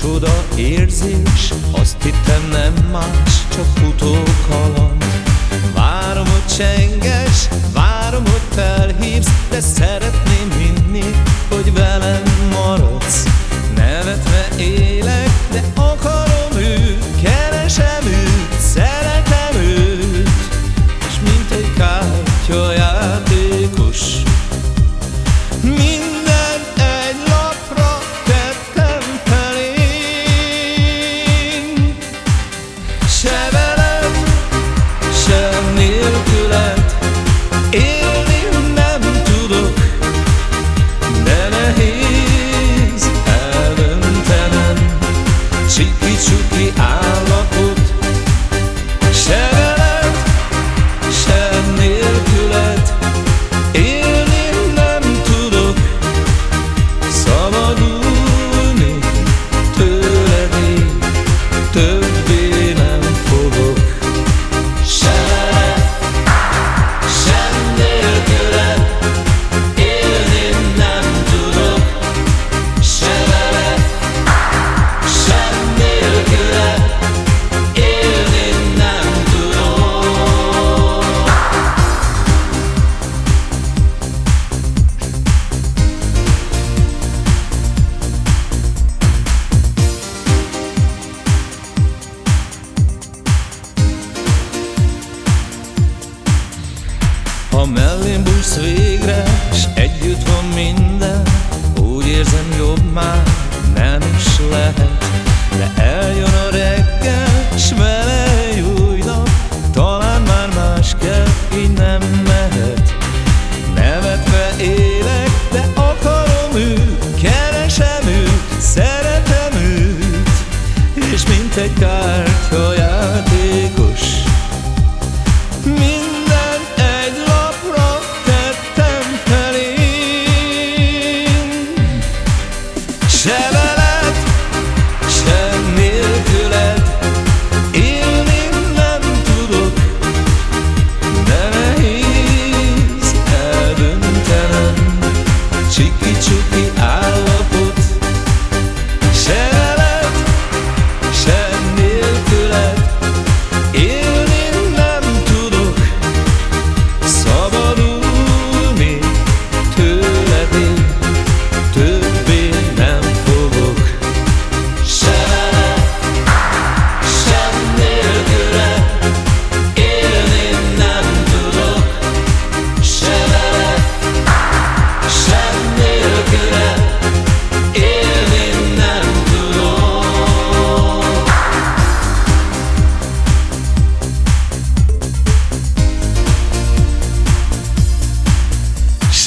Csoda érzés, azt hittem nem más, csak utókaland Várom, hogy csenges, várom, hogy felhívsz, de szeretném hinni te Ha mellém bújsz végre, s együtt van minden Úgy érzem jobb már nem is lehet, de el Never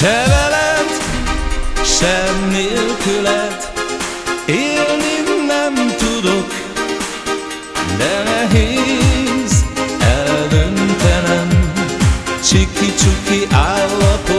Se veled, sem nélküled Élni nem tudok De nehéz eldöntenem. Csiki-csuki állapot